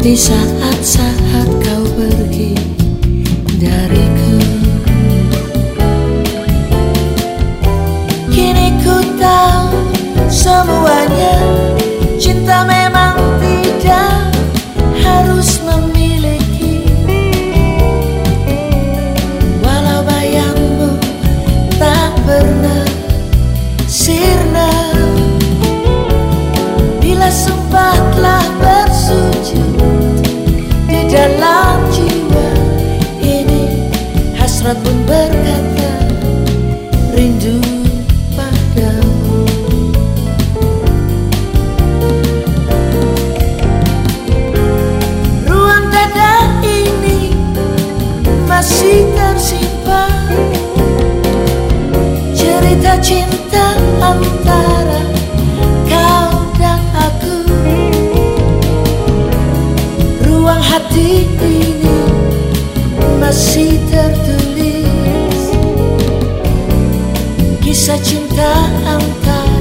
Di saat-saat kau pergi dariku. Kini ku tahu semuanya cinta hasrat pun berkata rindu padamu. Ruang dada ini masih tersimpan. Cerita cinta antara kau dan aku. Ruang hati ini masih tertulis. Kisah cinta antara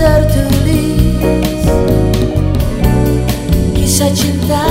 tertulis. Kisah cinta